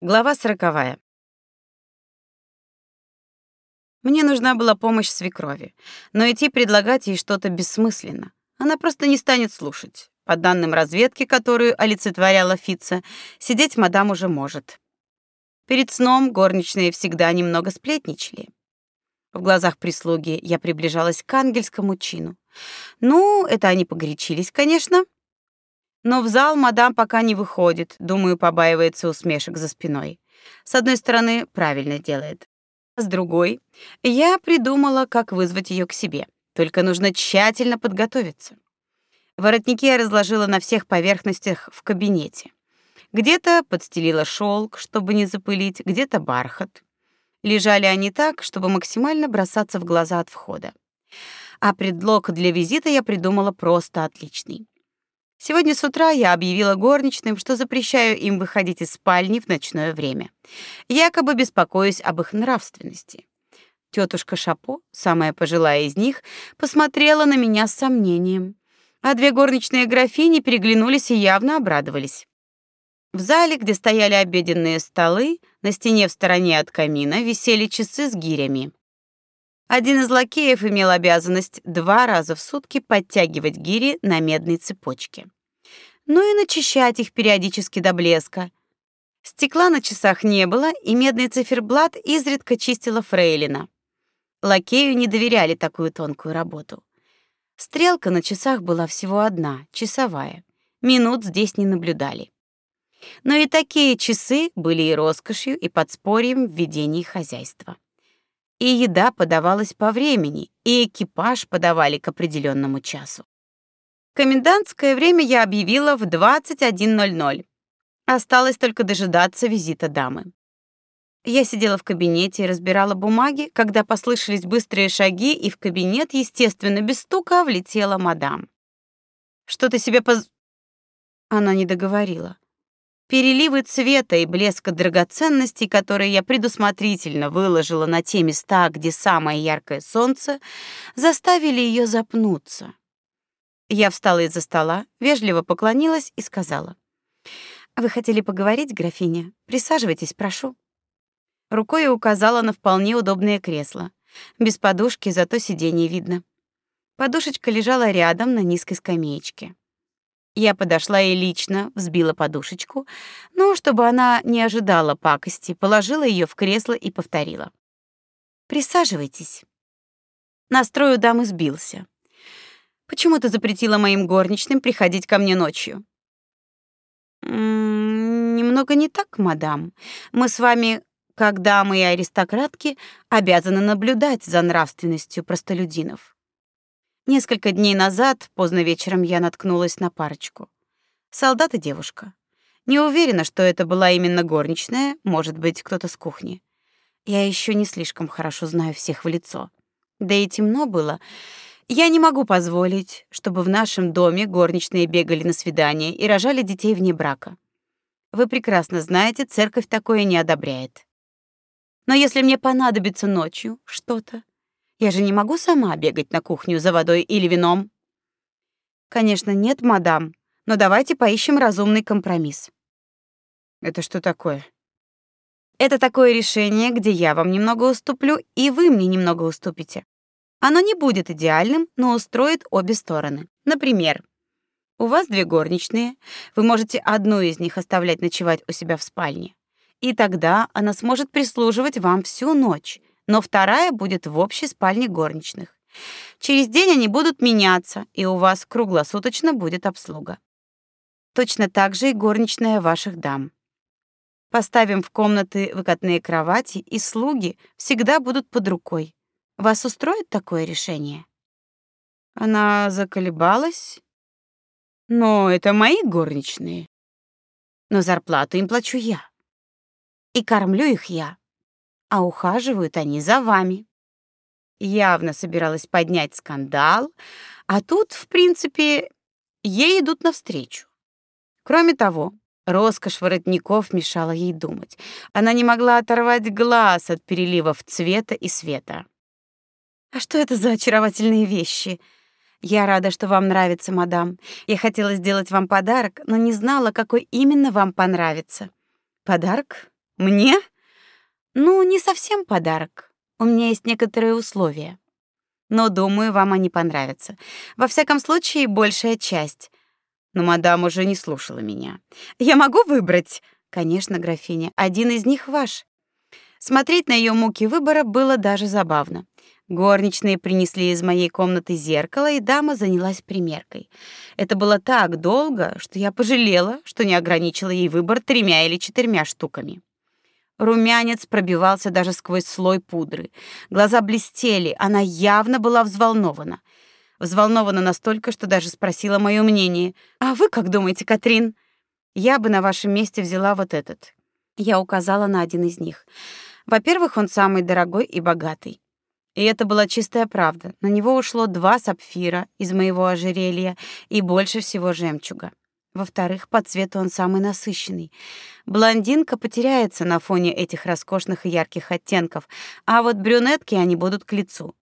Глава сороковая. Мне нужна была помощь свекрови, но идти предлагать ей что-то бессмысленно. Она просто не станет слушать. По данным разведки, которую олицетворяла Фица, сидеть мадам уже может. Перед сном горничные всегда немного сплетничали. В глазах прислуги я приближалась к ангельскому чину. Ну, это они погорячились, конечно, но в зал мадам пока не выходит, думаю, побаивается усмешек за спиной. С одной стороны, правильно делает. С другой, я придумала, как вызвать ее к себе. Только нужно тщательно подготовиться. Воротники я разложила на всех поверхностях в кабинете. Где-то подстелила шелк, чтобы не запылить, где-то бархат. Лежали они так, чтобы максимально бросаться в глаза от входа. А предлог для визита я придумала просто отличный. Сегодня с утра я объявила горничным, что запрещаю им выходить из спальни в ночное время. Якобы беспокоюсь об их нравственности. Тетушка Шапо, самая пожилая из них, посмотрела на меня с сомнением, а две горничные графини переглянулись и явно обрадовались. В зале, где стояли обеденные столы, на стене в стороне от камина висели часы с гирями. Один из лакеев имел обязанность два раза в сутки подтягивать гири на медной цепочке. Ну и начищать их периодически до блеска. Стекла на часах не было, и медный циферблат изредка чистила фрейлина. Лакею не доверяли такую тонкую работу. Стрелка на часах была всего одна, часовая. Минут здесь не наблюдали. Но и такие часы были и роскошью, и подспорьем в ведении хозяйства и еда подавалась по времени, и экипаж подавали к определенному часу. Комендантское время я объявила в 21:00. Осталось только дожидаться визита дамы. Я сидела в кабинете и разбирала бумаги, когда послышались быстрые шаги, и в кабинет, естественно, без стука влетела мадам. Что ты себе поз Она не договорила. Переливы цвета и блеска драгоценностей, которые я предусмотрительно выложила на те места, где самое яркое солнце, заставили ее запнуться. Я встала из-за стола, вежливо поклонилась и сказала: "Вы хотели поговорить, графиня? Присаживайтесь, прошу". Рукой указала на вполне удобное кресло. Без подушки, зато сиденье видно. Подушечка лежала рядом на низкой скамеечке. Я подошла и лично взбила подушечку, но чтобы она не ожидала пакости, положила ее в кресло и повторила: "Присаживайтесь". Настрой у дамы сбился. Почему ты запретила моим горничным приходить ко мне ночью? М-м, немного не так, мадам. Мы с вами, как дамы и аристократки, обязаны наблюдать за нравственностью простолюдинов. Несколько дней назад, поздно вечером, я наткнулась на парочку. Солдат и девушка. Не уверена, что это была именно горничная, может быть, кто-то с кухни. Я еще не слишком хорошо знаю всех в лицо. Да и темно было. Я не могу позволить, чтобы в нашем доме горничные бегали на свидания и рожали детей вне брака. Вы прекрасно знаете, церковь такое не одобряет. Но если мне понадобится ночью что-то, я же не могу сама бегать на кухню за водой или вином. Конечно, нет, мадам, но давайте поищем разумный компромисс. Это что такое? Это такое решение, где я вам немного уступлю, и вы мне немного уступите. Оно не будет идеальным, но устроит обе стороны. Например, у вас две горничные, вы можете одну из них оставлять ночевать у себя в спальне. И тогда она сможет прислуживать вам всю ночь, но вторая будет в общей спальне горничных. Через день они будут меняться, и у вас круглосуточно будет обслуга. Точно так же и горничная ваших дам. Поставим в комнаты выкатные кровати, и слуги всегда будут под рукой. Вас устроит такое решение? Она заколебалась. Но это мои горничные. Но зарплату им плачу я. И кормлю их я а ухаживают они за вами. Явно собиралась поднять скандал, а тут, в принципе, ей идут навстречу. Кроме того, роскошь воротников мешала ей думать. Она не могла оторвать глаз от переливов цвета и света. А что это за очаровательные вещи? Я рада, что вам нравится, мадам. Я хотела сделать вам подарок, но не знала, какой именно вам понравится. Подарок? Мне? Ну, не совсем подарок. У меня есть некоторые условия. Но, думаю, вам они понравятся. Во всяком случае, большая часть. Но мадам уже не слушала меня. Я могу выбрать? Конечно, графиня. Один из них ваш. Смотреть на ее муки выбора было даже забавно. Горничные принесли из моей комнаты зеркало, и дама занялась примеркой. Это было так долго, что я пожалела, что не ограничила ей выбор тремя или четырьмя штуками. Румянец пробивался даже сквозь слой пудры. Глаза блестели, она явно была взволнована. Взволнована настолько, что даже спросила мое мнение. «А вы как думаете, Катрин?» «Я бы на вашем месте взяла вот этот». Я указала на один из них. Во-первых, он самый дорогой и богатый. И это была чистая правда. На него ушло два сапфира из моего ожерелья и больше всего жемчуга. Во-вторых, по цвету он самый насыщенный. Блондинка потеряется на фоне этих роскошных и ярких оттенков, а вот брюнетки они будут к лицу.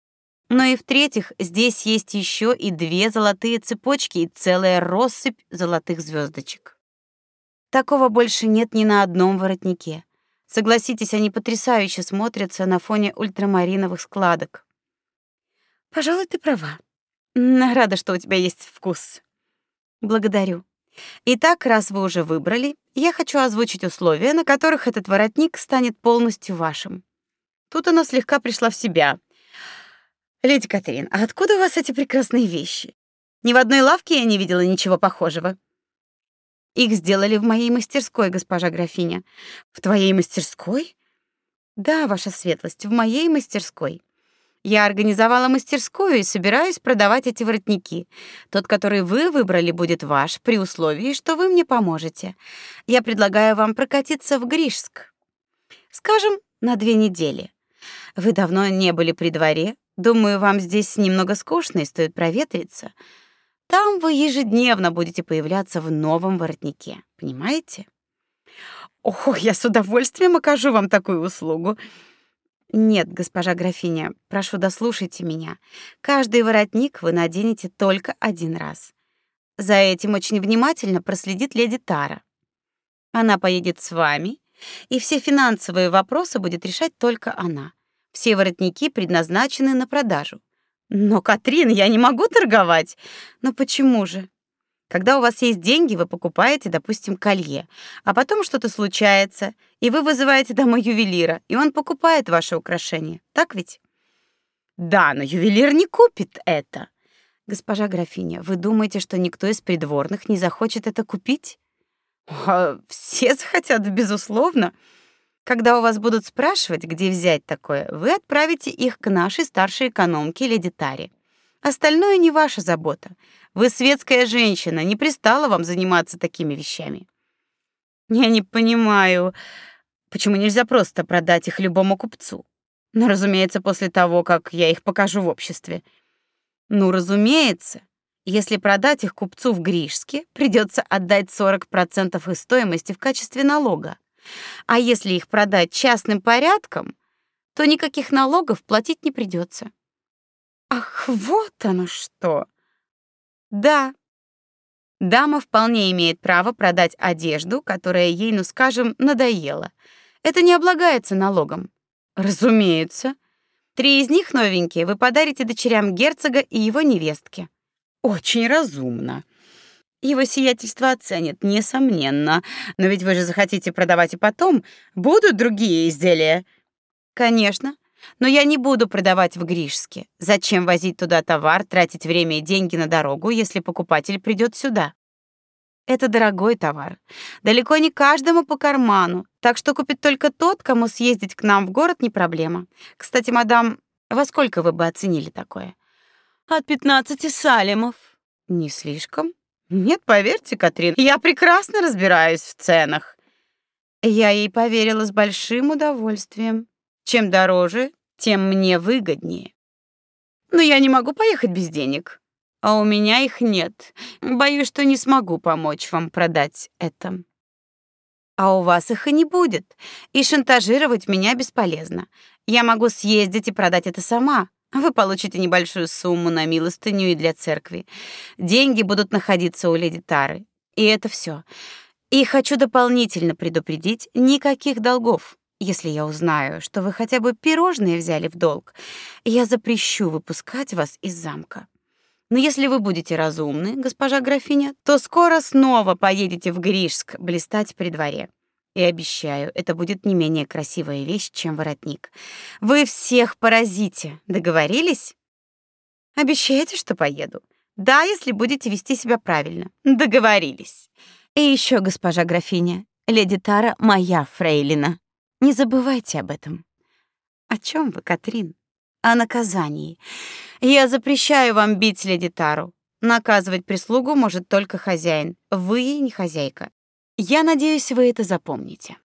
Но и в-третьих, здесь есть еще и две золотые цепочки и целая россыпь золотых звездочек. Такого больше нет ни на одном воротнике. Согласитесь, они потрясающе смотрятся на фоне ультрамариновых складок. Пожалуй, ты права. Рада, что у тебя есть вкус. Благодарю. Итак, раз вы уже выбрали, я хочу озвучить условия, на которых этот воротник станет полностью вашим. Тут она слегка пришла в себя. Леди Катрин, а откуда у вас эти прекрасные вещи? Ни в одной лавке я не видела ничего похожего. Их сделали в моей мастерской, госпожа графиня. В твоей мастерской? Да, ваша светлость, в моей мастерской. Я организовала мастерскую и собираюсь продавать эти воротники. Тот, который вы выбрали, будет ваш при условии, что вы мне поможете. Я предлагаю вам прокатиться в Гришск. Скажем, на две недели. Вы давно не были при дворе. Думаю, вам здесь немного скучно и стоит проветриться. Там вы ежедневно будете появляться в новом воротнике, понимаете? Ох, я с удовольствием окажу вам такую услугу. Нет, госпожа графиня, прошу, дослушайте меня. Каждый воротник вы наденете только один раз. За этим очень внимательно проследит леди Тара. Она поедет с вами, и все финансовые вопросы будет решать только она. Все воротники предназначены на продажу. Но, Катрин, я не могу торговать. Но почему же? Когда у вас есть деньги, вы покупаете, допустим, колье, а потом что-то случается, и вы вызываете домой ювелира, и он покупает ваше украшение. Так ведь? Да, но ювелир не купит это. Госпожа графиня, вы думаете, что никто из придворных не захочет это купить? А, все захотят, безусловно. Когда у вас будут спрашивать, где взять такое, вы отправите их к нашей старшей экономке леди Таре. Остальное не ваша забота. Вы светская женщина, не пристало вам заниматься такими вещами. Я не понимаю, почему нельзя просто продать их любому купцу. Ну, разумеется, после того, как я их покажу в обществе. Ну, разумеется, если продать их купцу в Гришске, придется отдать 40% их стоимости в качестве налога. А если их продать частным порядком, то никаких налогов платить не придется. Ах, вот оно что. Да. Дама вполне имеет право продать одежду, которая ей, ну, скажем, надоела. Это не облагается налогом. Разумеется. Три из них новенькие вы подарите дочерям герцога и его невестке. Очень разумно. Его сиятельство оценит, несомненно. Но ведь вы же захотите продавать и потом. Будут другие изделия? Конечно. Но я не буду продавать в Гришске. Зачем возить туда товар, тратить время и деньги на дорогу, если покупатель придет сюда? Это дорогой товар. Далеко не каждому по карману, так что купит только тот, кому съездить к нам в город не проблема. Кстати, мадам, во сколько вы бы оценили такое? От 15 салимов. Не слишком? Нет, поверьте, Катрин, я прекрасно разбираюсь в ценах. Я ей поверила с большим удовольствием. Чем дороже, тем мне выгоднее. Но я не могу поехать без денег. А у меня их нет. Боюсь, что не смогу помочь вам продать это. А у вас их и не будет. И шантажировать меня бесполезно. Я могу съездить и продать это сама. Вы получите небольшую сумму на милостыню и для церкви. Деньги будут находиться у леди Тары. И это все. И хочу дополнительно предупредить, никаких долгов. Если я узнаю, что вы хотя бы пирожные взяли в долг, я запрещу выпускать вас из замка. Но если вы будете разумны, госпожа графиня, то скоро снова поедете в Гришск блистать при дворе. И обещаю, это будет не менее красивая вещь, чем воротник. Вы всех поразите. Договорились? Обещаете, что поеду? Да, если будете вести себя правильно. Договорились. И еще, госпожа графиня, леди Тара моя фрейлина. Не забывайте об этом. О чем вы, Катрин? О наказании. Я запрещаю вам бить леди Тару. Наказывать прислугу может только хозяин. Вы не хозяйка. Я надеюсь, вы это запомните.